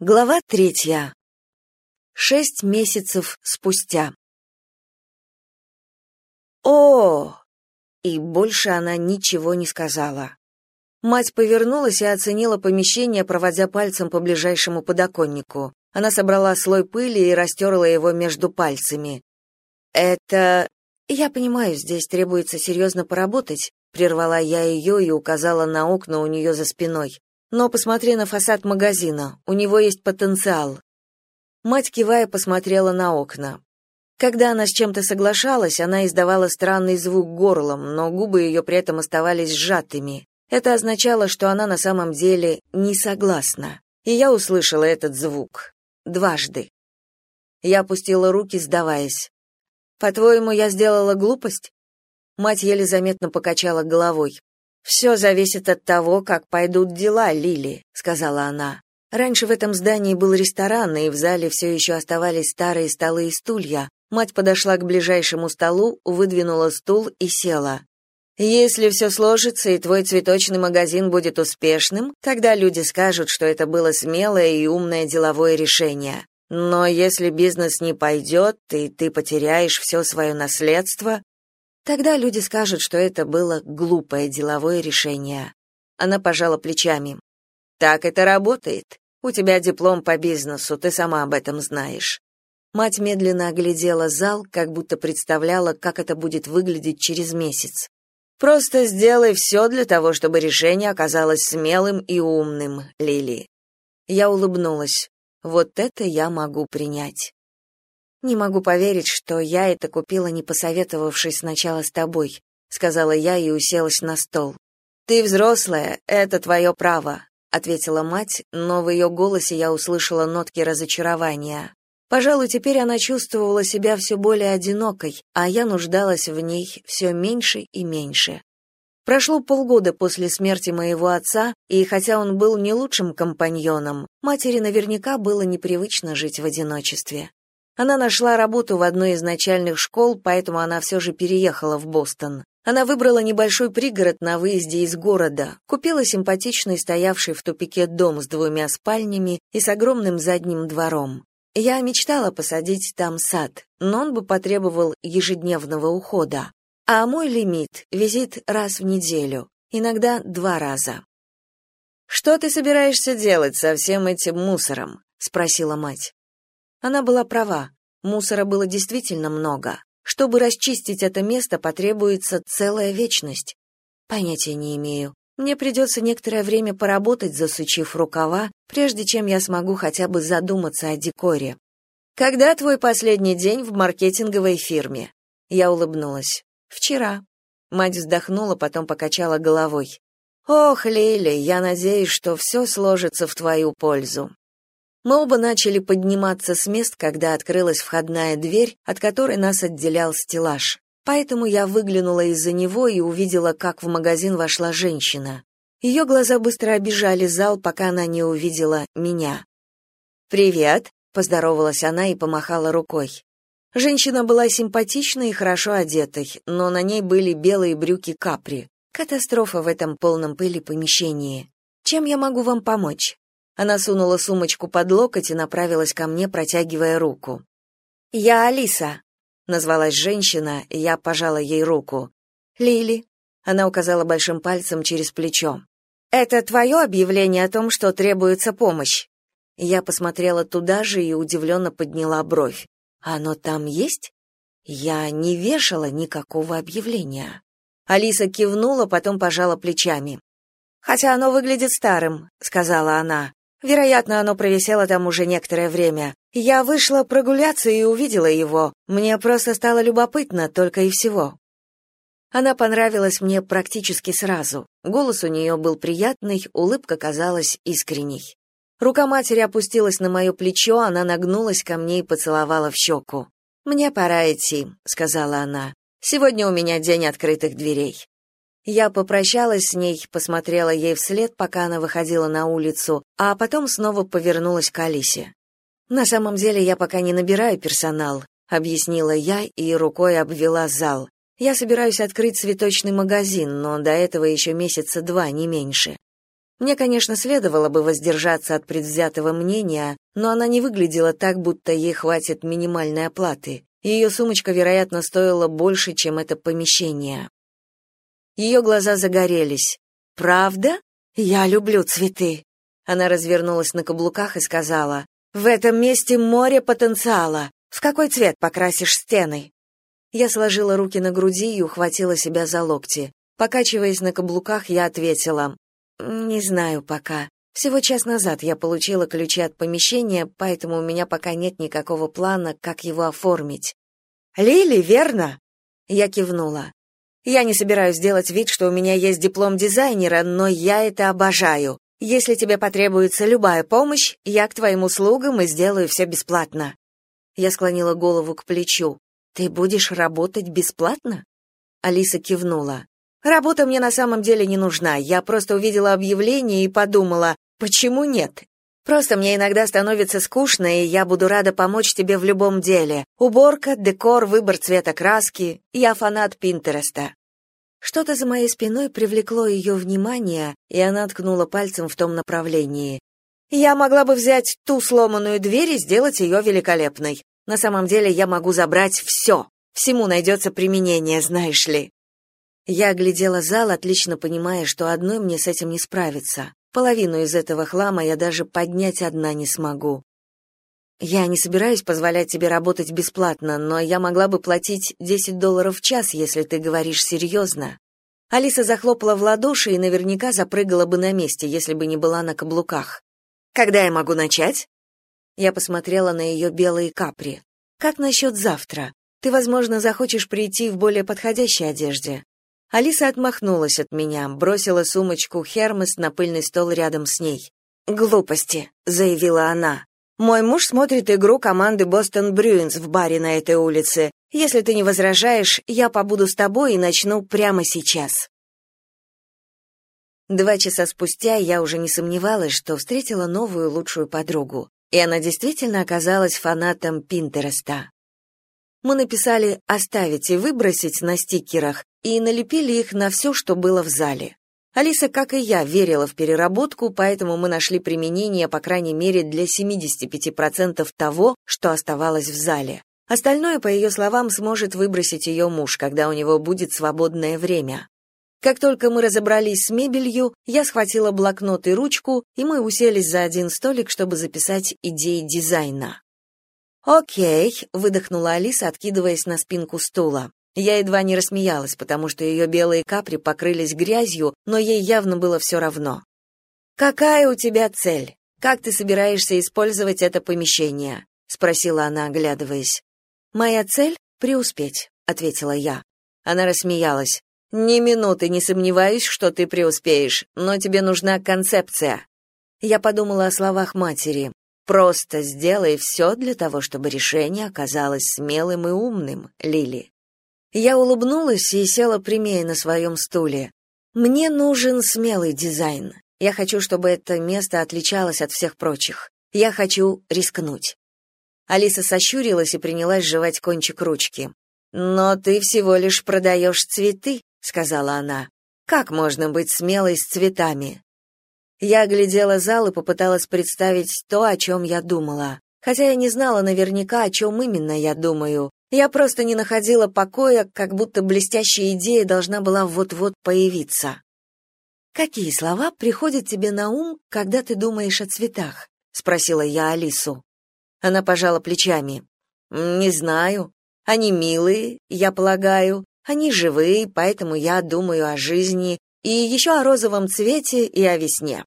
Глава третья. Шесть месяцев спустя. О! И больше она ничего не сказала. Мать повернулась и оценила помещение, проводя пальцем по ближайшему подоконнику. Она собрала слой пыли и растерла его между пальцами. Это я понимаю, здесь требуется серьезно поработать, прервала я ее и указала на окна у нее за спиной. Но посмотри на фасад магазина, у него есть потенциал. Мать кивая посмотрела на окна. Когда она с чем-то соглашалась, она издавала странный звук горлом, но губы ее при этом оставались сжатыми. Это означало, что она на самом деле не согласна. И я услышала этот звук. Дважды. Я опустила руки, сдаваясь. «По-твоему, я сделала глупость?» Мать еле заметно покачала головой. «Все зависит от того, как пойдут дела, Лили», — сказала она. Раньше в этом здании был ресторан, и в зале все еще оставались старые столы и стулья. Мать подошла к ближайшему столу, выдвинула стул и села. «Если все сложится, и твой цветочный магазин будет успешным, тогда люди скажут, что это было смелое и умное деловое решение. Но если бизнес не пойдет, и ты потеряешь все свое наследство, Тогда люди скажут, что это было глупое деловое решение. Она пожала плечами. Так это работает. У тебя диплом по бизнесу, ты сама об этом знаешь. Мать медленно оглядела зал, как будто представляла, как это будет выглядеть через месяц. Просто сделай все для того, чтобы решение оказалось смелым и умным, Лили. Я улыбнулась. Вот это я могу принять. Не могу поверить, что я это купила, не посоветовавшись сначала с тобой, сказала я и уселась на стол. Ты взрослая, это твое право, ответила мать, но в ее голосе я услышала нотки разочарования. Пожалуй, теперь она чувствовала себя все более одинокой, а я нуждалась в ней все меньше и меньше. Прошло полгода после смерти моего отца, и хотя он был не лучшим компаньоном, матери наверняка было непривычно жить в одиночестве. Она нашла работу в одной из начальных школ, поэтому она все же переехала в Бостон. Она выбрала небольшой пригород на выезде из города, купила симпатичный стоявший в тупике дом с двумя спальнями и с огромным задним двором. Я мечтала посадить там сад, но он бы потребовал ежедневного ухода. А мой лимит — визит раз в неделю, иногда два раза. «Что ты собираешься делать со всем этим мусором?» — спросила мать. Она была права. Мусора было действительно много. Чтобы расчистить это место, потребуется целая вечность. Понятия не имею. Мне придется некоторое время поработать, засучив рукава, прежде чем я смогу хотя бы задуматься о декоре. Когда твой последний день в маркетинговой фирме? Я улыбнулась. Вчера. Мать вздохнула, потом покачала головой. Ох, Лили, я надеюсь, что все сложится в твою пользу. Мы оба начали подниматься с мест, когда открылась входная дверь, от которой нас отделял стеллаж. Поэтому я выглянула из-за него и увидела, как в магазин вошла женщина. Ее глаза быстро обижали зал, пока она не увидела меня. «Привет», — поздоровалась она и помахала рукой. Женщина была симпатичной и хорошо одетой, но на ней были белые брюки капри. Катастрофа в этом полном пыли помещении. «Чем я могу вам помочь?» Она сунула сумочку под локоть и направилась ко мне, протягивая руку. «Я Алиса», — назвалась женщина, и я пожала ей руку. «Лили», — она указала большим пальцем через плечо. «Это твое объявление о том, что требуется помощь?» Я посмотрела туда же и удивленно подняла бровь. «Оно там есть?» Я не вешала никакого объявления. Алиса кивнула, потом пожала плечами. «Хотя оно выглядит старым», — сказала она. Вероятно, оно провисело там уже некоторое время. Я вышла прогуляться и увидела его. Мне просто стало любопытно, только и всего. Она понравилась мне практически сразу. Голос у нее был приятный, улыбка казалась искренней. Рука матери опустилась на мое плечо, она нагнулась ко мне и поцеловала в щеку. «Мне пора идти», — сказала она. «Сегодня у меня день открытых дверей». Я попрощалась с ней, посмотрела ей вслед, пока она выходила на улицу, а потом снова повернулась к Алисе. «На самом деле я пока не набираю персонал», — объяснила я и рукой обвела зал. «Я собираюсь открыть цветочный магазин, но до этого еще месяца два, не меньше». Мне, конечно, следовало бы воздержаться от предвзятого мнения, но она не выглядела так, будто ей хватит минимальной оплаты. Ее сумочка, вероятно, стоила больше, чем это помещение. Ее глаза загорелись. «Правда? Я люблю цветы». Она развернулась на каблуках и сказала, «В этом месте море потенциала. В какой цвет покрасишь стены?» Я сложила руки на груди и ухватила себя за локти. Покачиваясь на каблуках, я ответила, «Не знаю пока. Всего час назад я получила ключи от помещения, поэтому у меня пока нет никакого плана, как его оформить». «Лили, верно?» Я кивнула. «Я не собираюсь делать вид, что у меня есть диплом дизайнера, но я это обожаю. Если тебе потребуется любая помощь, я к твоим услугам и сделаю все бесплатно». Я склонила голову к плечу. «Ты будешь работать бесплатно?» Алиса кивнула. Работа мне на самом деле не нужна. Я просто увидела объявление и подумала, почему нет? Просто мне иногда становится скучно, и я буду рада помочь тебе в любом деле. Уборка, декор, выбор цвета краски. Я фанат Пинтереста. Что-то за моей спиной привлекло ее внимание, и она ткнула пальцем в том направлении. Я могла бы взять ту сломанную дверь и сделать ее великолепной. На самом деле я могу забрать все. Всему найдется применение, знаешь ли. Я оглядела зал, отлично понимая, что одной мне с этим не справиться. Половину из этого хлама я даже поднять одна не смогу. Я не собираюсь позволять тебе работать бесплатно, но я могла бы платить 10 долларов в час, если ты говоришь серьезно». Алиса захлопала в ладоши и наверняка запрыгала бы на месте, если бы не была на каблуках. «Когда я могу начать?» Я посмотрела на ее белые капри. «Как насчет завтра? Ты, возможно, захочешь прийти в более подходящей одежде. Алиса отмахнулась от меня, бросила сумочку Хермес на пыльный стол рядом с ней. «Глупости», — заявила она. «Мой муж смотрит игру команды Бостон Брюинс в баре на этой улице. Если ты не возражаешь, я побуду с тобой и начну прямо сейчас». Два часа спустя я уже не сомневалась, что встретила новую лучшую подругу, и она действительно оказалась фанатом Пинтереста. Мы написали «оставить и выбросить» на стикерах и налепили их на все, что было в зале. Алиса, как и я, верила в переработку, поэтому мы нашли применение, по крайней мере, для 75% того, что оставалось в зале. Остальное, по ее словам, сможет выбросить ее муж, когда у него будет свободное время. Как только мы разобрались с мебелью, я схватила блокнот и ручку, и мы уселись за один столик, чтобы записать идеи дизайна. «Окей», — выдохнула Алиса, откидываясь на спинку стула. Я едва не рассмеялась, потому что ее белые капри покрылись грязью, но ей явно было все равно. «Какая у тебя цель? Как ты собираешься использовать это помещение?» — спросила она, оглядываясь. «Моя цель — преуспеть», — ответила я. Она рассмеялась. «Ни минуты не сомневаюсь, что ты преуспеешь, но тебе нужна концепция». Я подумала о словах матери. Просто сделай все для того, чтобы решение оказалось смелым и умным, Лили. Я улыбнулась и села прямее на своем стуле. Мне нужен смелый дизайн. Я хочу, чтобы это место отличалось от всех прочих. Я хочу рискнуть. Алиса сощурилась и принялась жевать кончик ручки. «Но ты всего лишь продаешь цветы», — сказала она. «Как можно быть смелой с цветами?» Я оглядела зал и попыталась представить то, о чем я думала. Хотя я не знала наверняка, о чем именно я думаю. Я просто не находила покоя, как будто блестящая идея должна была вот-вот появиться. «Какие слова приходят тебе на ум, когда ты думаешь о цветах?» — спросила я Алису. Она пожала плечами. «Не знаю. Они милые, я полагаю. Они живые, поэтому я думаю о жизни и еще о розовом цвете и о весне.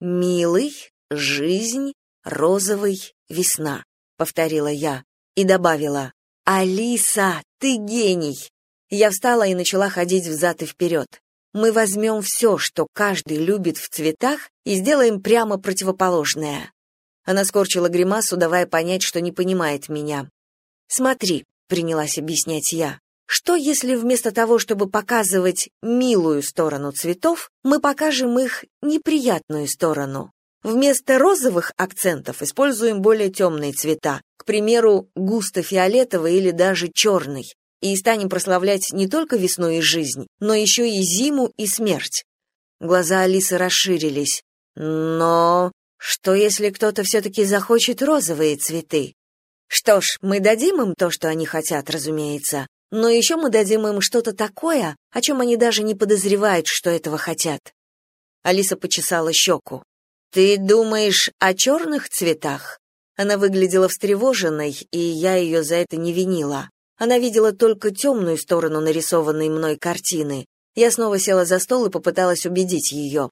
Милый, жизнь, розовый, весна, повторила я и добавила: Алиса, ты гений. Я встала и начала ходить взад и вперед. Мы возьмем все, что каждый любит в цветах, и сделаем прямо противоположное. Она скорчила гримасу, давая понять, что не понимает меня. Смотри, принялась объяснять я. Что если вместо того, чтобы показывать милую сторону цветов, мы покажем их неприятную сторону? Вместо розовых акцентов используем более темные цвета, к примеру, густо-фиолетовый или даже черный, и станем прославлять не только весну и жизнь, но еще и зиму и смерть. Глаза Алисы расширились. Но что если кто-то все-таки захочет розовые цветы? Что ж, мы дадим им то, что они хотят, разумеется. Но еще мы дадим им что-то такое, о чем они даже не подозревают, что этого хотят. Алиса почесала щеку. «Ты думаешь о черных цветах?» Она выглядела встревоженной, и я ее за это не винила. Она видела только темную сторону нарисованной мной картины. Я снова села за стол и попыталась убедить ее.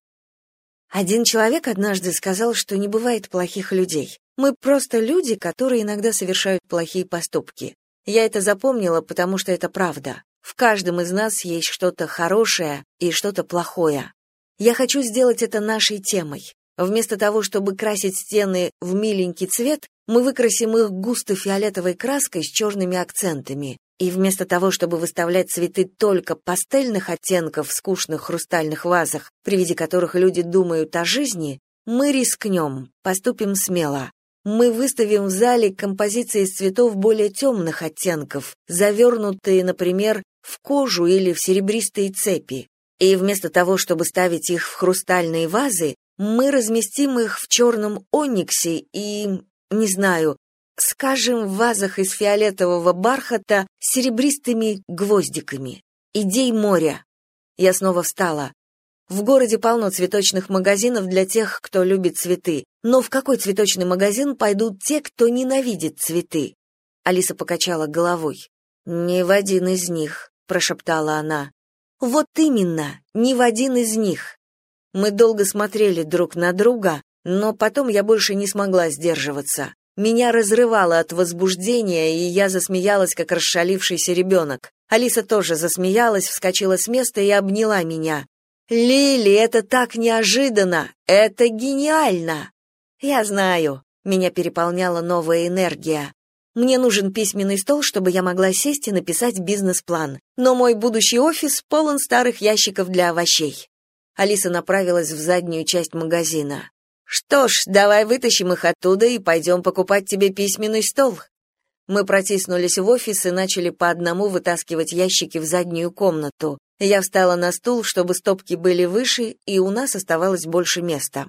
Один человек однажды сказал, что не бывает плохих людей. Мы просто люди, которые иногда совершают плохие поступки. Я это запомнила, потому что это правда. В каждом из нас есть что-то хорошее и что-то плохое. Я хочу сделать это нашей темой. Вместо того, чтобы красить стены в миленький цвет, мы выкрасим их густо-фиолетовой краской с черными акцентами. И вместо того, чтобы выставлять цветы только пастельных оттенков в скучных хрустальных вазах, при виде которых люди думают о жизни, мы рискнем, поступим смело. Мы выставим в зале композиции из цветов более темных оттенков, завернутые, например, в кожу или в серебристые цепи. И вместо того, чтобы ставить их в хрустальные вазы, мы разместим их в черном ониксе и, не знаю, скажем, в вазах из фиолетового бархата с серебристыми гвоздиками. Идей моря. Я снова встала. В городе полно цветочных магазинов для тех, кто любит цветы. Но в какой цветочный магазин пойдут те, кто ненавидит цветы? Алиса покачала головой. «Не в один из них», — прошептала она. «Вот именно, не в один из них. Мы долго смотрели друг на друга, но потом я больше не смогла сдерживаться. Меня разрывало от возбуждения, и я засмеялась, как расшалившийся ребенок. Алиса тоже засмеялась, вскочила с места и обняла меня. «Лили, это так неожиданно! Это гениально!» «Я знаю», — меня переполняла новая энергия. «Мне нужен письменный стол, чтобы я могла сесть и написать бизнес-план. Но мой будущий офис полон старых ящиков для овощей. Алиса направилась в заднюю часть магазина. «Что ж, давай вытащим их оттуда и пойдем покупать тебе письменный стол». Мы протиснулись в офис и начали по одному вытаскивать ящики в заднюю комнату. Я встала на стул, чтобы стопки были выше, и у нас оставалось больше места.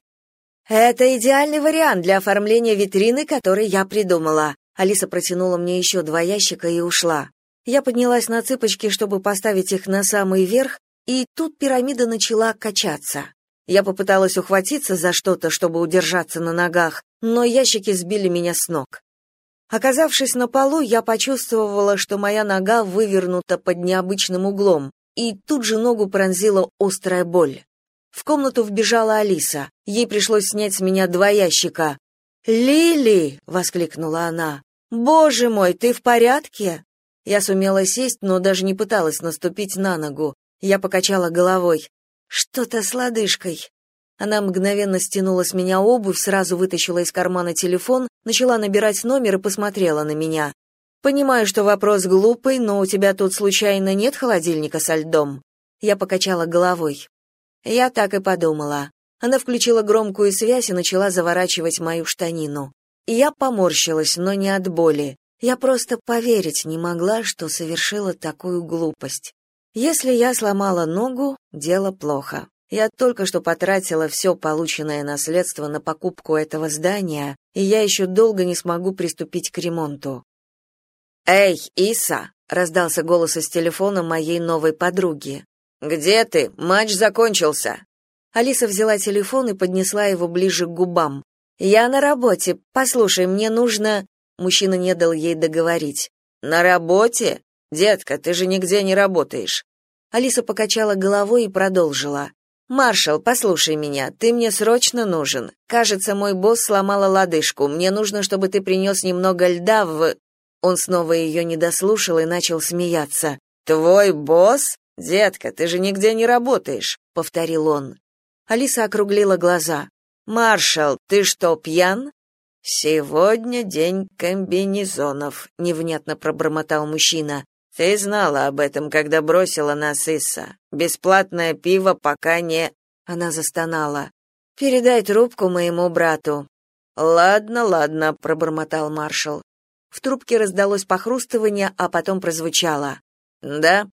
«Это идеальный вариант для оформления витрины, который я придумала». Алиса протянула мне еще два ящика и ушла. Я поднялась на цыпочки, чтобы поставить их на самый верх, и тут пирамида начала качаться. Я попыталась ухватиться за что-то, чтобы удержаться на ногах, но ящики сбили меня с ног. Оказавшись на полу, я почувствовала, что моя нога вывернута под необычным углом, и тут же ногу пронзила острая боль. В комнату вбежала Алиса. Ей пришлось снять с меня два ящика. «Лили!» — воскликнула она. «Боже мой, ты в порядке?» Я сумела сесть, но даже не пыталась наступить на ногу. Я покачала головой. Что-то с лодыжкой. Она мгновенно стянула с меня обувь, сразу вытащила из кармана телефон, начала набирать номер и посмотрела на меня. Понимаю, что вопрос глупый, но у тебя тут случайно нет холодильника со льдом? Я покачала головой. Я так и подумала. Она включила громкую связь и начала заворачивать мою штанину. Я поморщилась, но не от боли. Я просто поверить не могла, что совершила такую глупость. Если я сломала ногу, дело плохо. Я только что потратила все полученное наследство на покупку этого здания, и я еще долго не смогу приступить к ремонту. «Эй, Иса!» — раздался голос из телефона моей новой подруги. «Где ты? Матч закончился!» Алиса взяла телефон и поднесла его ближе к губам. «Я на работе. Послушай, мне нужно...» Мужчина не дал ей договорить. «На работе? «Детка, ты же нигде не работаешь». Алиса покачала головой и продолжила. «Маршал, послушай меня, ты мне срочно нужен. Кажется, мой босс сломала лодыжку. Мне нужно, чтобы ты принес немного льда в...» Он снова ее не дослушал и начал смеяться. «Твой босс? Детка, ты же нигде не работаешь», — повторил он. Алиса округлила глаза. «Маршал, ты что, пьян?» «Сегодня день комбинезонов», — невнятно пробормотал мужчина. Ты знала об этом, когда бросила нас Исса. Бесплатное пиво пока не...» Она застонала. «Передай трубку моему брату». «Ладно, ладно», — пробормотал маршал. В трубке раздалось похрустывание, а потом прозвучало. «Да?»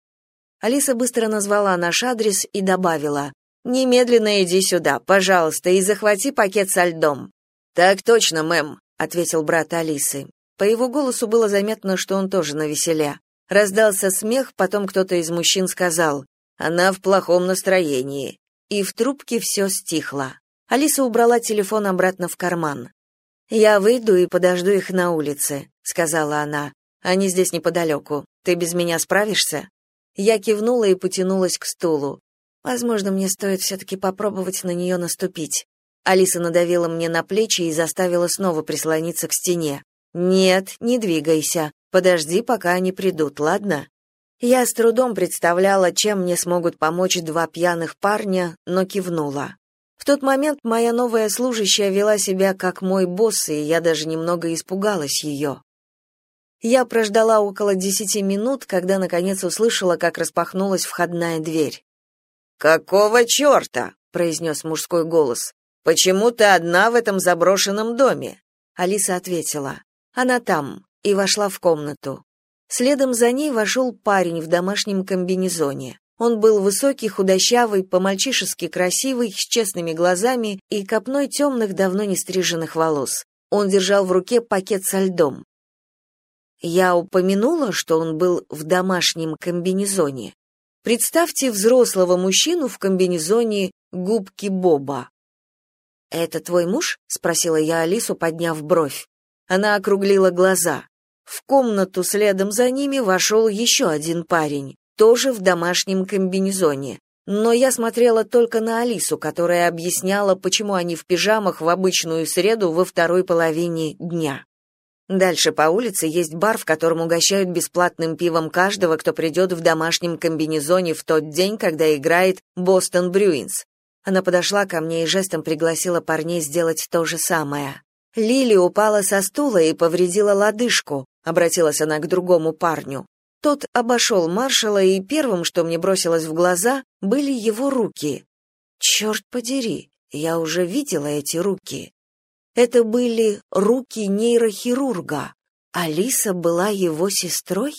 Алиса быстро назвала наш адрес и добавила. Немедленно иди сюда, пожалуйста, и захвати пакет со льдом. Так точно, мэм, ответил брат Алисы. По его голосу было заметно, что он тоже навеселя. Раздался смех, потом кто-то из мужчин сказал: "Она в плохом настроении". И в трубке все стихло. Алиса убрала телефон обратно в карман. «Я выйду и подожду их на улице», — сказала она. «Они здесь неподалеку. Ты без меня справишься?» Я кивнула и потянулась к стулу. Возможно, мне стоит все-таки попробовать на нее наступить. Алиса надавила мне на плечи и заставила снова прислониться к стене. «Нет, не двигайся. Подожди, пока они придут, ладно?» Я с трудом представляла, чем мне смогут помочь два пьяных парня, но кивнула. В тот момент моя новая служащая вела себя как мой босс, и я даже немного испугалась ее. Я прождала около десяти минут, когда наконец услышала, как распахнулась входная дверь. «Какого черта?» — произнес мужской голос. «Почему ты одна в этом заброшенном доме?» Алиса ответила. «Она там», и вошла в комнату. Следом за ней вошел парень в домашнем комбинезоне. Он был высокий, худощавый, по-мальчишески красивый, с честными глазами и копной темных, давно не стриженных волос. Он держал в руке пакет со льдом. Я упомянула, что он был в домашнем комбинезоне. Представьте взрослого мужчину в комбинезоне губки Боба. «Это твой муж?» — спросила я Алису, подняв бровь. Она округлила глаза. В комнату следом за ними вошел еще один парень тоже в домашнем комбинезоне. Но я смотрела только на Алису, которая объясняла, почему они в пижамах в обычную среду во второй половине дня. Дальше по улице есть бар, в котором угощают бесплатным пивом каждого, кто придет в домашнем комбинезоне в тот день, когда играет Бостон Брюинс. Она подошла ко мне и жестом пригласила парней сделать то же самое. Лили упала со стула и повредила лодыжку, обратилась она к другому парню. Тот обошел маршала, и первым, что мне бросилось в глаза, были его руки. Черт подери, я уже видела эти руки. Это были руки нейрохирурга. Алиса была его сестрой?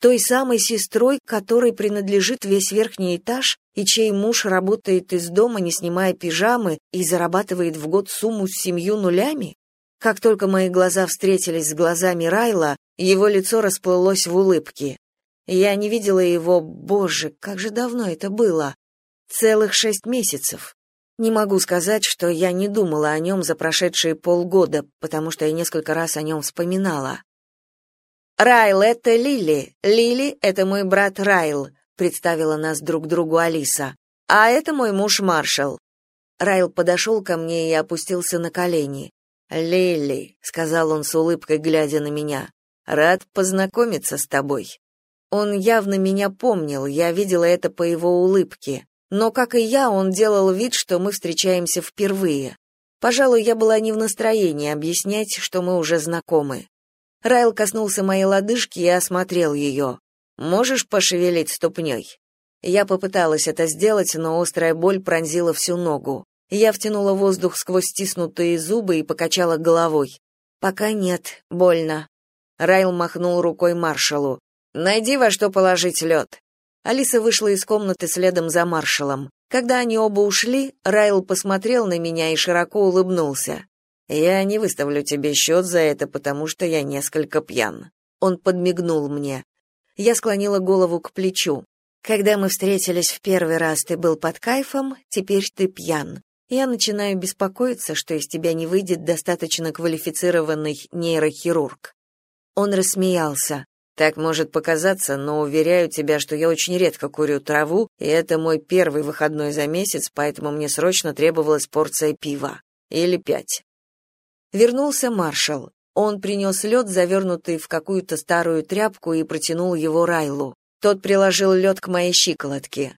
Той самой сестрой, которой принадлежит весь верхний этаж и чей муж работает из дома, не снимая пижамы, и зарабатывает в год сумму с семью нулями? Как только мои глаза встретились с глазами Райла, его лицо расплылось в улыбке. Я не видела его, боже, как же давно это было. Целых шесть месяцев. Не могу сказать, что я не думала о нем за прошедшие полгода, потому что я несколько раз о нем вспоминала. «Райл, это Лили. Лили — это мой брат Райл», — представила нас друг другу Алиса. «А это мой муж Маршал». Райл подошел ко мне и опустился на колени. «Лили», — сказал он с улыбкой, глядя на меня, Рад познакомиться с тобой. Он явно меня помнил, я видела это по его улыбке. Но, как и я, он делал вид, что мы встречаемся впервые. Пожалуй, я была не в настроении объяснять, что мы уже знакомы. Райл коснулся моей лодыжки и осмотрел ее. «Можешь пошевелить ступней?» Я попыталась это сделать, но острая боль пронзила всю ногу. Я втянула воздух сквозь стиснутые зубы и покачала головой. «Пока нет, больно. Райл махнул рукой маршалу. «Найди во что положить лед». Алиса вышла из комнаты следом за маршалом. Когда они оба ушли, Райл посмотрел на меня и широко улыбнулся. «Я не выставлю тебе счет за это, потому что я несколько пьян». Он подмигнул мне. Я склонила голову к плечу. «Когда мы встретились в первый раз, ты был под кайфом, теперь ты пьян. Я начинаю беспокоиться, что из тебя не выйдет достаточно квалифицированный нейрохирург». Он рассмеялся. Так может показаться, но уверяю тебя, что я очень редко курю траву, и это мой первый выходной за месяц, поэтому мне срочно требовалась порция пива. Или пять. Вернулся маршал. Он принес лед, завернутый в какую-то старую тряпку, и протянул его Райлу. Тот приложил лед к моей щиколотке.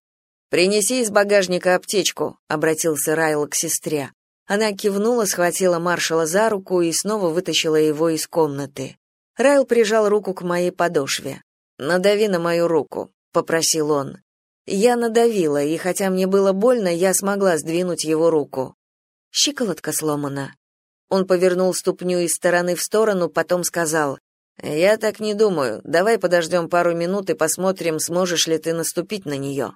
«Принеси из багажника аптечку», — обратился Райл к сестре. Она кивнула, схватила маршала за руку и снова вытащила его из комнаты. Райл прижал руку к моей подошве. «Надави на мою руку», — попросил он. Я надавила, и хотя мне было больно, я смогла сдвинуть его руку. Щиколотка сломана. Он повернул ступню из стороны в сторону, потом сказал, «Я так не думаю. Давай подождем пару минут и посмотрим, сможешь ли ты наступить на нее».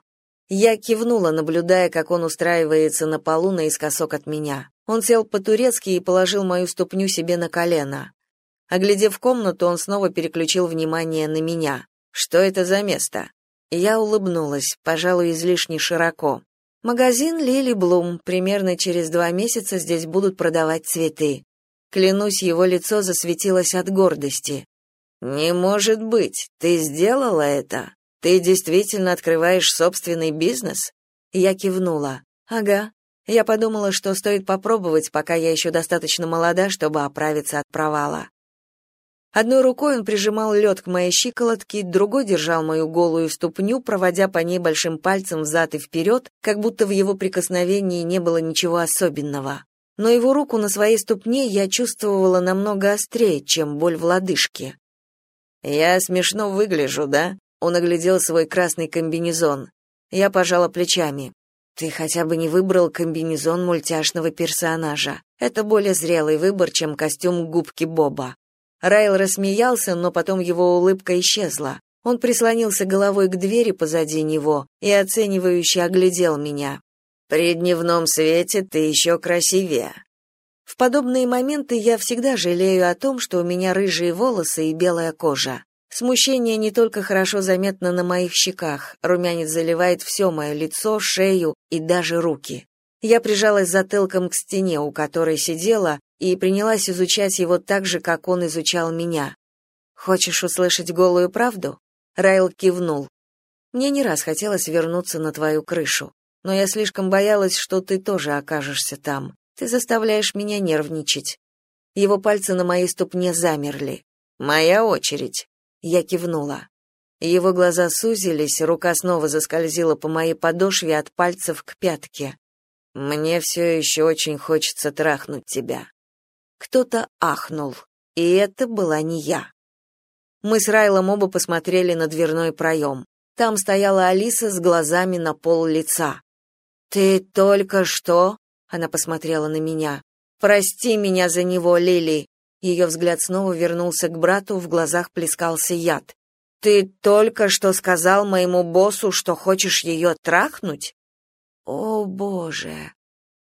Я кивнула, наблюдая, как он устраивается на полу наискосок от меня. Он сел по-турецки и положил мою ступню себе на колено. Оглядев комнату, он снова переключил внимание на меня. «Что это за место?» Я улыбнулась, пожалуй, излишне широко. «Магазин Лили Блум. Примерно через два месяца здесь будут продавать цветы». Клянусь, его лицо засветилось от гордости. «Не может быть! Ты сделала это? Ты действительно открываешь собственный бизнес?» Я кивнула. «Ага. Я подумала, что стоит попробовать, пока я еще достаточно молода, чтобы оправиться от провала. Одной рукой он прижимал лед к моей щиколотке, другой держал мою голую ступню, проводя по ней большим пальцем взад и вперед, как будто в его прикосновении не было ничего особенного. Но его руку на своей ступне я чувствовала намного острее, чем боль в лодыжке. «Я смешно выгляжу, да?» Он оглядел свой красный комбинезон. Я пожала плечами. Ты хотя бы не выбрал комбинезон мультяшного персонажа. Это более зрелый выбор, чем костюм губки Боба. Райл рассмеялся, но потом его улыбка исчезла. Он прислонился головой к двери позади него и оценивающе оглядел меня. «При дневном свете ты еще красивее». В подобные моменты я всегда жалею о том, что у меня рыжие волосы и белая кожа. Смущение не только хорошо заметно на моих щеках, румянец заливает все мое лицо, шею и даже руки. Я прижалась затылком к стене, у которой сидела, и принялась изучать его так же, как он изучал меня. «Хочешь услышать голую правду?» Райл кивнул. «Мне не раз хотелось вернуться на твою крышу, но я слишком боялась, что ты тоже окажешься там. Ты заставляешь меня нервничать». Его пальцы на моей ступне замерли. «Моя очередь». Я кивнула. Его глаза сузились, рука снова заскользила по моей подошве от пальцев к пятке. Мне все еще очень хочется трахнуть тебя. Кто-то ахнул, и это была не я. Мы с Райлом оба посмотрели на дверной проем. Там стояла Алиса с глазами на пол лица. «Ты только что...» — она посмотрела на меня. «Прости меня за него, Лили. Ее взгляд снова вернулся к брату, в глазах плескался яд. «Ты только что сказал моему боссу, что хочешь ее трахнуть?» «О, боже!»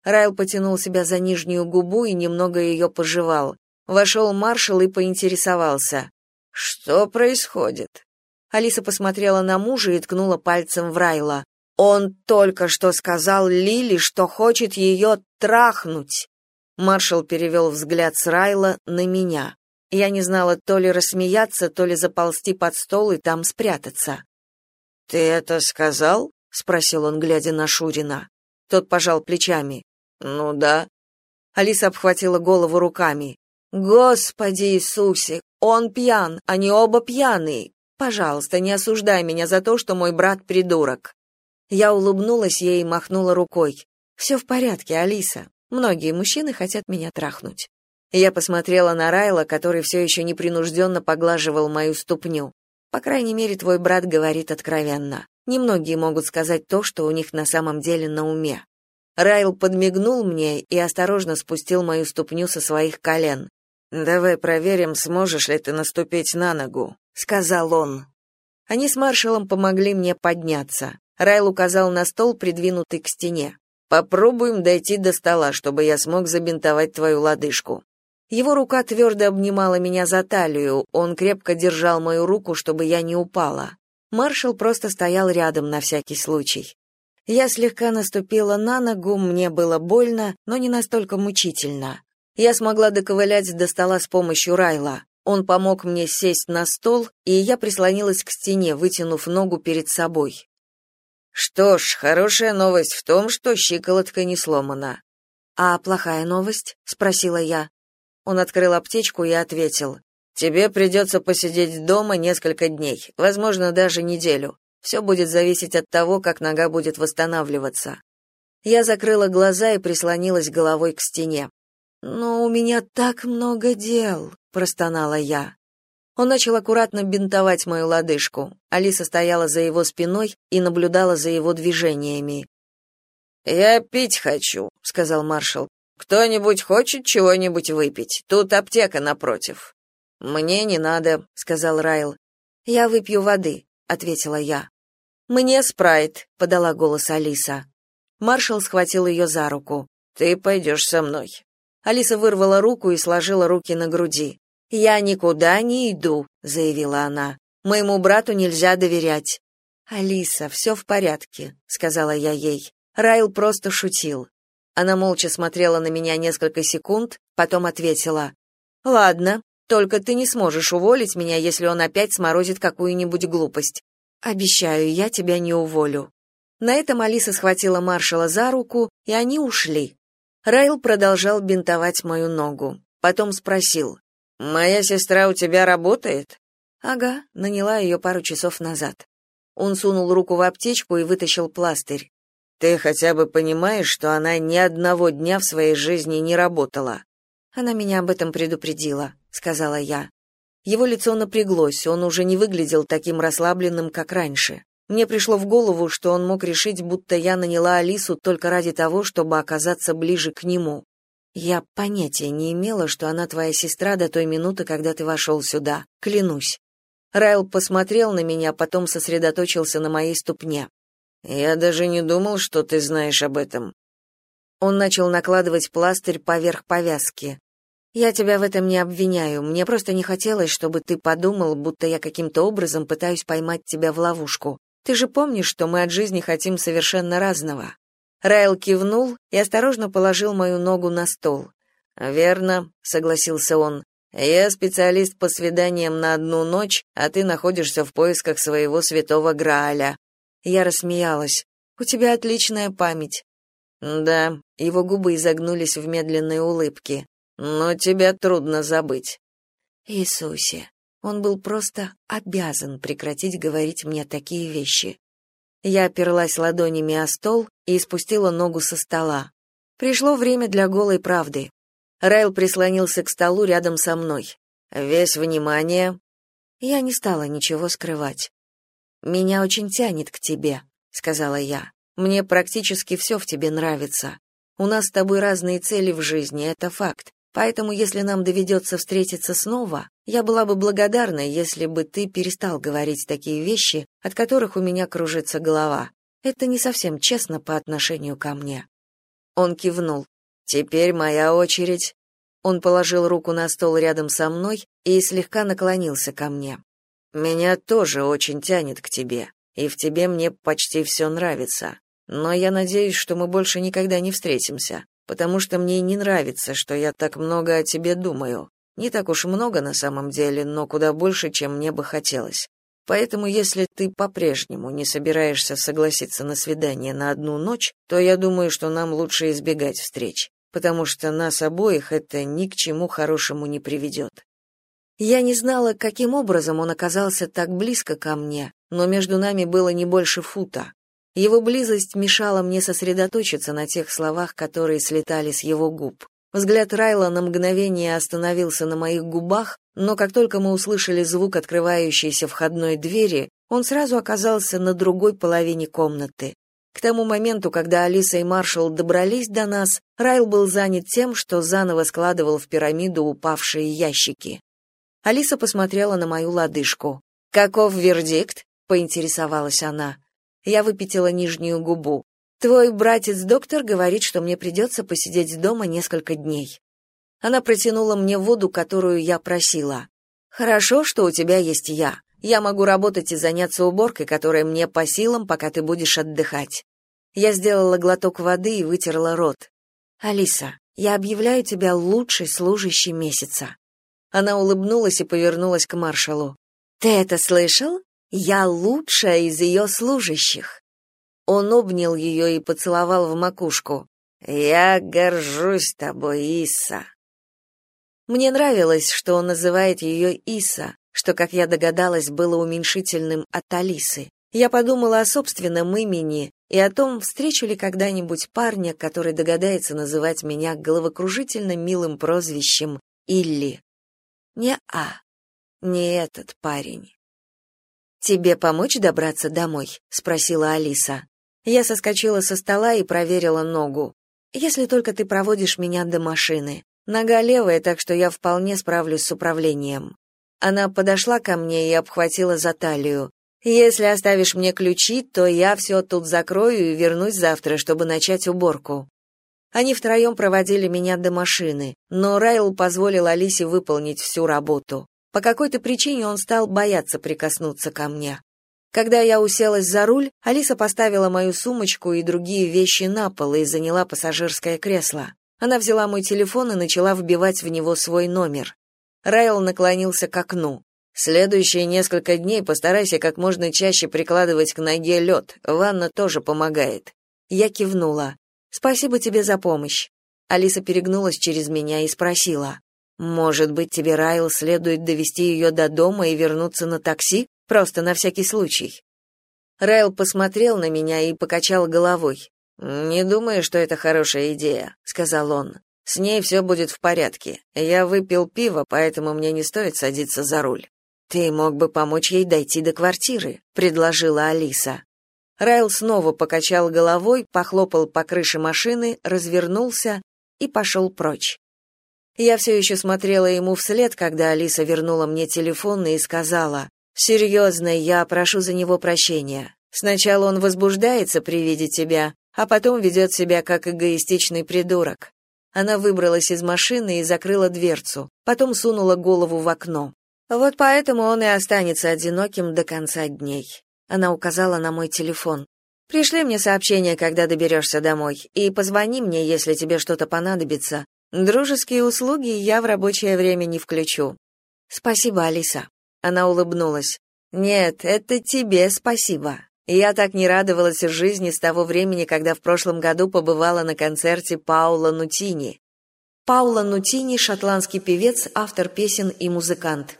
Райл потянул себя за нижнюю губу и немного ее пожевал. Вошел маршал и поинтересовался. «Что происходит?» Алиса посмотрела на мужа и ткнула пальцем в Райла. «Он только что сказал Лили, что хочет ее трахнуть!» Маршал перевел взгляд с Райла на меня. Я не знала то ли рассмеяться, то ли заползти под стол и там спрятаться. «Ты это сказал?» — спросил он, глядя на Шурина. Тот пожал плечами. «Ну да». Алиса обхватила голову руками. «Господи Иисусе, он пьян, они оба пьяные. Пожалуйста, не осуждай меня за то, что мой брат придурок». Я улыбнулась ей и махнула рукой. «Все в порядке, Алиса. Многие мужчины хотят меня трахнуть. Я посмотрела на Райла, который все еще непринужденно поглаживал мою ступню. По крайней мере, твой брат говорит откровенно. Немногие могут сказать то, что у них на самом деле на уме. Райл подмигнул мне и осторожно спустил мою ступню со своих колен. «Давай проверим, сможешь ли ты наступить на ногу», — сказал он. Они с маршалом помогли мне подняться. Райл указал на стол, придвинутый к стене. Попробуем дойти до стола, чтобы я смог забинтовать твою лодыжку. Его рука твердо обнимала меня за талию, он крепко держал мою руку, чтобы я не упала. Маршал просто стоял рядом на всякий случай. Я слегка наступила на ногу, мне было больно, но не настолько мучительно. Я смогла доковылять до стола с помощью Райла. Он помог мне сесть на стол, и я прислонилась к стене, вытянув ногу перед собой. Что ж, хорошая новость в том, что щиколотка не сломана. А плохая новость? спросила я. Он открыл аптечку и ответил: Тебе придется посидеть дома несколько дней, возможно, даже неделю. Все будет зависеть от того, как нога будет восстанавливаться. Я закрыла глаза и прислонилась головой к стене. Но у меня так много дел, простонала я. Он начал аккуратно бинтовать мою лодыжку. Алиса стояла за его спиной и наблюдала за его движениями. «Я пить хочу», — сказал маршал. «Кто-нибудь хочет чего-нибудь выпить? Тут аптека напротив». «Мне не надо», — сказал Райл. «Я выпью воды», — ответила я. «Мне спрайт», — подала голос Алиса. Маршал схватил ее за руку. «Ты пойдешь со мной». Алиса вырвала руку и сложила руки на груди. «Я никуда не иду», — заявила она. «Моему брату нельзя доверять». «Алиса, все в порядке», — сказала я ей. Райл просто шутил. Она молча смотрела на меня несколько секунд, потом ответила. «Ладно, только ты не сможешь уволить меня, если он опять сморозит какую-нибудь глупость. Обещаю, я тебя не уволю». На этом Алиса схватила маршала за руку, и они ушли. Райл продолжал бинтовать мою ногу. Потом спросил. «Моя сестра у тебя работает?» «Ага», наняла ее пару часов назад. Он сунул руку в аптечку и вытащил пластырь. «Ты хотя бы понимаешь, что она ни одного дня в своей жизни не работала?» «Она меня об этом предупредила», — сказала я. Его лицо напряглось, он уже не выглядел таким расслабленным, как раньше. Мне пришло в голову, что он мог решить, будто я наняла Алису только ради того, чтобы оказаться ближе к нему. Я понятия не имела, что она твоя сестра до той минуты, когда ты вошел сюда. Клянусь. Райл посмотрел на меня, потом сосредоточился на моей ступне. Я даже не думал, что ты знаешь об этом. Он начал накладывать пластырь поверх повязки. Я тебя в этом не обвиняю, мне просто не хотелось, чтобы ты подумал, будто я каким-то образом пытаюсь поймать тебя в ловушку. Ты же помнишь, что мы от жизни хотим совершенно разного. Райл кивнул и осторожно положил мою ногу на стол. Верно, согласился он. Я специалист по свиданиям на одну ночь, а ты находишься в поисках своего святого Грааля. Я рассмеялась. У тебя отличная память. Да, его губы изогнулись в медленной улыбке. Но тебя трудно забыть. Иисусе, он был просто обязан прекратить говорить мне такие вещи. Я оперлась ладонями о стол и спустила ногу со стола. Пришло время для голой правды. Райл прислонился к столу рядом со мной. Весь внимание. Я не стала ничего скрывать. Меня очень тянет к тебе, сказала я. Мне практически все в тебе нравится. У нас с тобой разные цели в жизни, это факт. Поэтому, если нам доведется встретиться снова, я была бы благодарна, если бы ты перестал говорить такие вещи, от которых у меня кружится голова. Это не совсем честно по отношению ко мне. Он кивнул. Теперь моя очередь. Он положил руку на стол рядом со мной и слегка наклонился ко мне. Меня тоже очень тянет к тебе, и в тебе мне почти все нравится. Но я надеюсь, что мы больше никогда не встретимся потому что мне не нравится, что я так много о тебе думаю. Не так уж много на самом деле, но куда больше, чем мне бы хотелось. Поэтому если ты по-прежнему не собираешься согласиться на свидание на одну ночь, то я думаю, что нам лучше избегать встреч, потому что нас обоих это ни к чему хорошему не приведет. Я не знала, каким образом он оказался так близко ко мне, но между нами было не больше фута. Его близость мешала мне сосредоточиться на тех словах, которые слетали с его губ. Взгляд Райла на мгновение остановился на моих губах, но как только мы услышали звук открывающейся входной двери, он сразу оказался на другой половине комнаты. К тому моменту, когда Алиса и Маршал добрались до нас, Райл был занят тем, что заново складывал в пирамиду упавшие ящики. Алиса посмотрела на мою лодыжку. «Каков вердикт?» — поинтересовалась она. Я выпятила нижнюю губу. Твой братец-доктор говорит, что мне придется посидеть дома несколько дней. Она протянула мне воду, которую я просила. Хорошо, что у тебя есть я. Я могу работать и заняться уборкой, которая мне по силам, пока ты будешь отдыхать. Я сделала глоток воды и вытерла рот. Алиса, я объявляю тебя лучшей служащей месяца. Она улыбнулась и повернулась к маршалу. Ты это слышал? Я лучшая из ее служащих. Он обнял ее и поцеловал в макушку. Я горжусь тобой, Иса. Мне нравилось, что он называет ее Иса, что, как я догадалась, было уменьшительным от Алисы. Я подумала о собственном имени и о том, встречу ли когда-нибудь парня, который догадается называть меня головокружительно милым прозвищем Илли. Не-а, не этот парень. «Тебе помочь добраться домой?» — спросила Алиса. Я соскочила со стола и проверила ногу. «Если только ты проводишь меня до машины. Нога левая, так что я вполне справлюсь с управлением». Она подошла ко мне и обхватила за талию. Если оставишь мне ключи, то я все тут закрою и вернусь завтра, чтобы начать уборку. Они втроем проводили меня до машины, но Райл позволил Алисе выполнить всю работу. По какой-то причине он стал бояться прикоснуться ко мне. Когда я уселась за руль, Алиса поставила мою сумочку и другие вещи на пол и заняла пассажирское кресло. Она взяла мой телефон и начала вбивать в него свой номер. Райл наклонился к окну. Следующие несколько дней постарайся как можно чаще прикладывать к ноге лед. Ванна тоже помогает. Я кивнула. Спасибо тебе за помощь. Алиса перегнулась через меня и спросила: "Может быть, тебе Райл следует довести ее до дома и вернуться на такси, просто на всякий случай?" Райл посмотрел на меня и покачал головой. «Не думаю, что это хорошая идея», — сказал он. «С ней все будет в порядке. Я выпил пиво, поэтому мне не стоит садиться за руль». «Ты мог бы помочь ей дойти до квартиры», — предложила Алиса. Райл снова покачал головой, похлопал по крыше машины, развернулся и пошел прочь. Я все еще смотрела ему вслед, когда Алиса вернула мне телефон и сказала, «Серьезно, я прошу за него прощения. Сначала он возбуждается при виде тебя, а потом ведет себя как эгоистичный придурок. Она выбралась из машины и закрыла дверцу, потом сунула голову в окно. Вот поэтому он и останется одиноким до конца дней. Она указала на мой телефон. Пришли мне сообщение, когда доберешься домой, и позвони мне, если тебе что-то понадобится. Дружеские услуги я в рабочее время не включу. Спасибо, Алиса. Она улыбнулась. Нет, это тебе спасибо. Я так не радовалась жизни с того времени, когда в прошлом году побывала на концерте Паула Нутини. Паула Нутини — шотландский певец, автор песен и музыкант.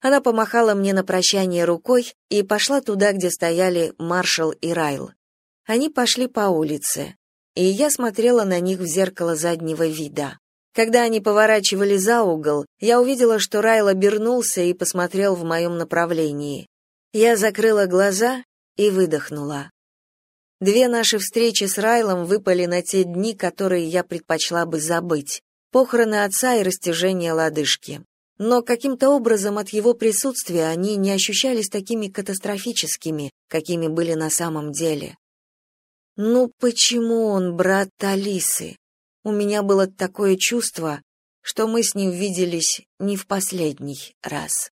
Она помахала мне на прощание рукой и пошла туда, где стояли Маршал и Райл. Они пошли по улице, и я смотрела на них в зеркало заднего вида. Когда они поворачивали за угол, я увидела, что Райл обернулся и посмотрел в моем направлении. Я закрыла глаза и выдохнула. Две наши встречи с Райлом выпали на те дни, которые я предпочла бы забыть. Похороны отца и растяжение лодыжки. Но каким-то образом от его присутствия они не ощущались такими катастрофическими, какими были на самом деле. Ну почему он брат Алисы? У меня было такое чувство, что мы с ним виделись не в последний раз.